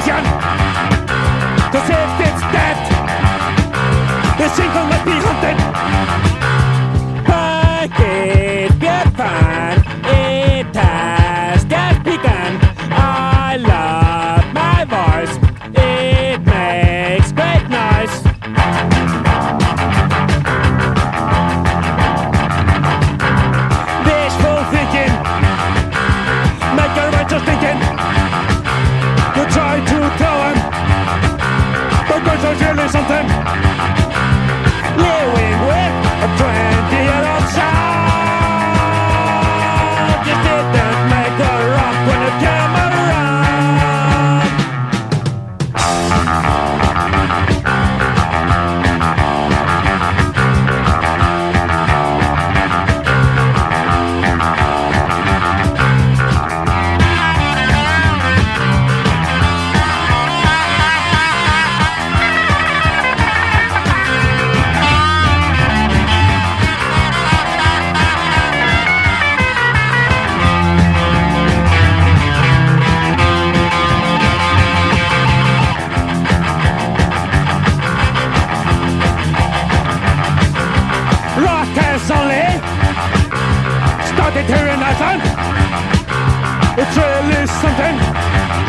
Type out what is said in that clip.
decision Cause if it's dead The single gonna be hunted. Has only started here in Iceland. It's really something.